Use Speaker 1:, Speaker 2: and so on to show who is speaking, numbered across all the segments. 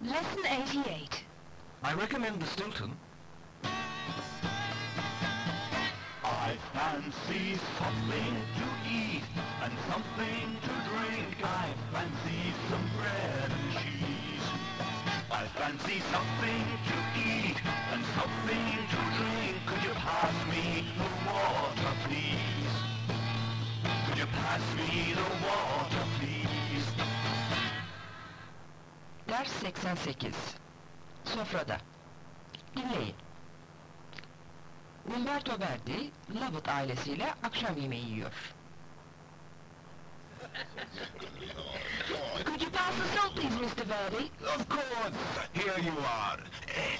Speaker 1: Lesson 88.
Speaker 2: I recommend the Stilton.
Speaker 3: I fancy something to eat and something to drink. I fancy some bread and cheese. I fancy something to eat and something to drink.
Speaker 4: 188 Sofrada Dinleyin Umberto Verdi, Lovett ailesiyle akşam yemeği yiyor. Could you pass the salt please, Mr. Verdi?
Speaker 3: Of course! Here you are! Eh,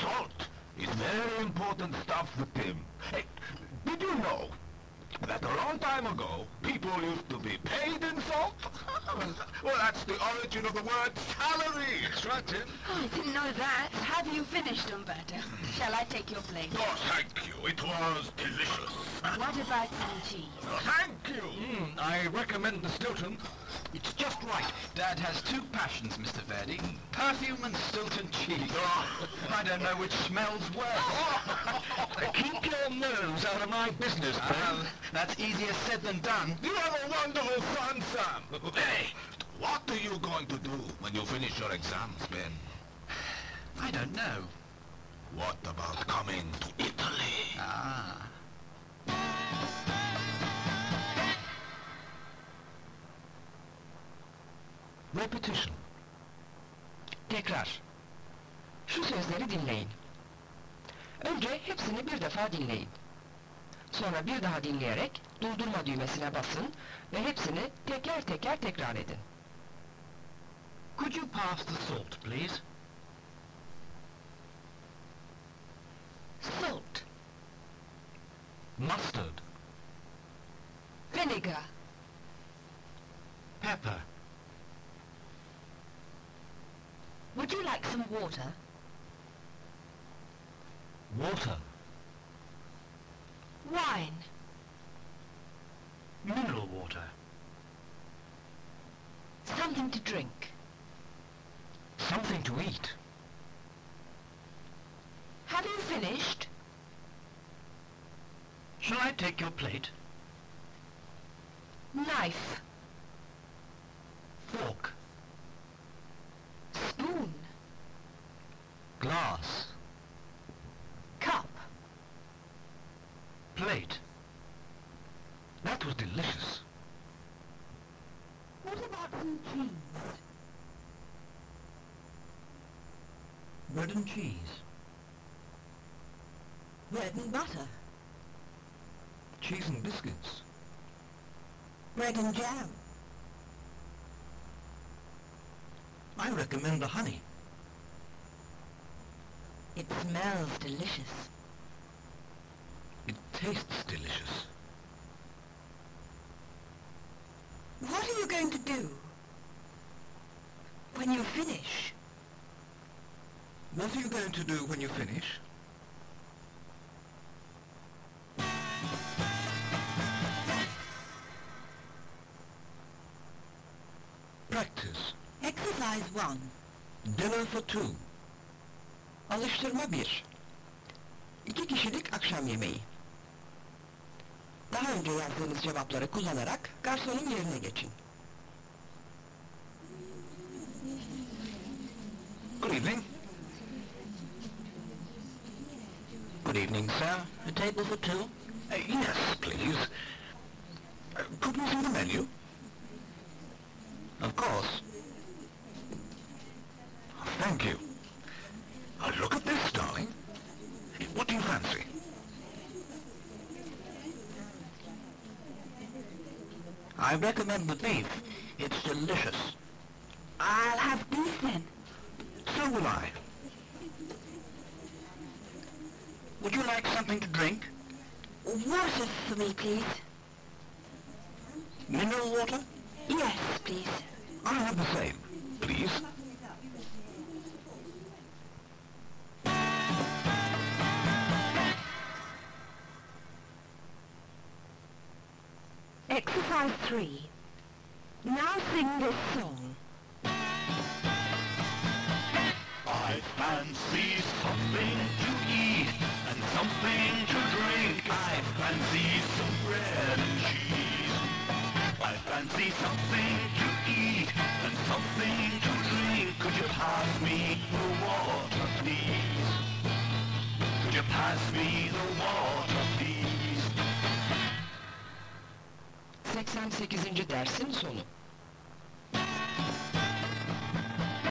Speaker 3: salt is very important stuff with him. Eh, did you know a long time ago, people used to be paid in salt? well, that's the origin of the word salary. That's right, Tim.
Speaker 1: Oh, I didn't know that. Have you finished, Umberto? Shall I take your plate?
Speaker 3: Oh, thank you. It was delicious.
Speaker 1: What about some cheese?
Speaker 3: Thank you.
Speaker 2: Mm, I recommend the Stilton.
Speaker 5: It's just right. Dad has two passions, Mr. Verdi. Perfume and Stilton cheese. Ah. I don't know which smells worse.
Speaker 2: Uh, keep your nose out of my business, ah, Ben.
Speaker 5: Well, that's easier said than done.
Speaker 3: You have a wonderful son, Sam. Hey, what are you going to do when you finish your exams, Ben?
Speaker 5: I don't know.
Speaker 3: What about coming to Italy?
Speaker 5: Ah.
Speaker 2: Repetition.
Speaker 4: Tekrar. Şu sözleri dinleyin. Önce hepsini bir defa dinleyin. Sonra bir daha dinleyerek durdurma düğmesine basın ve hepsini teker teker tekrar edin.
Speaker 2: Could you pass the salt, please?
Speaker 1: Salt.
Speaker 2: Mustard.
Speaker 1: Vinegar. Would you like some water?
Speaker 2: Water.
Speaker 1: Wine.
Speaker 2: Mineral water.
Speaker 1: Something to drink.
Speaker 2: Something to eat.
Speaker 1: Have you finished?
Speaker 2: Shall I take your plate?
Speaker 1: Knife.
Speaker 2: Glass.
Speaker 1: Cup.
Speaker 2: Plate. That was delicious.
Speaker 1: What about some cheese?
Speaker 2: Bread and cheese.
Speaker 1: Bread and butter.
Speaker 2: Cheese and biscuits.
Speaker 1: Bread and jam.
Speaker 2: I recommend the honey.
Speaker 1: It smells delicious.
Speaker 2: It tastes delicious.
Speaker 1: What are you going to do? When you finish?
Speaker 2: What are you going to do when you finish? Practice.
Speaker 1: Exercise 1.
Speaker 2: Dinner for two. Alıştırma bir. İki kişilik akşam yemeği. Daha önce yazdığınız cevapları kullanarak garsonun yerine geçin. Good evening. Good evening, sir. A table for two? Uh, yes, I recommend the beef. It's delicious.
Speaker 1: I'll have beef then.
Speaker 2: So will I. Would you like something to drink?
Speaker 1: Water for me, please.
Speaker 2: Mineral water?
Speaker 1: Yes, please.
Speaker 2: I'll have the same, please.
Speaker 1: Exercise 3. Now sing this song.
Speaker 3: I fancy something to eat and something to drink. I fancy some bread and cheese. I fancy something to eat and something to drink. Could you pass me the water, please? Could you pass me the water, please?
Speaker 4: 88. dersin sonu.